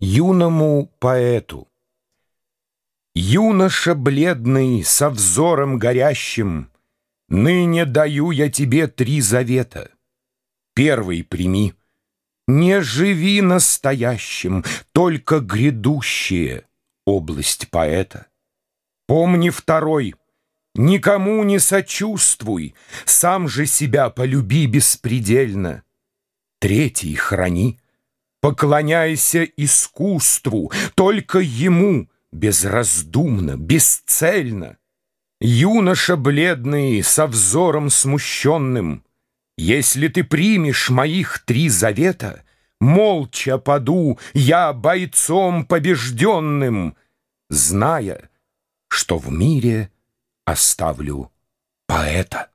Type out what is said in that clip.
Юному поэту Юноша бледный, со взором горящим, Ныне даю я тебе три завета. Первый прими. Не живи настоящим, Только грядущее — область поэта. Помни второй. Никому не сочувствуй, Сам же себя полюби беспредельно. Третий храни. Поклоняйся искусству, Только ему, безраздумно, бесцельно. Юноша бледный, со взором смущенным, Если ты примешь моих три завета, Молча паду я бойцом побежденным, Зная, что в мире оставлю поэта.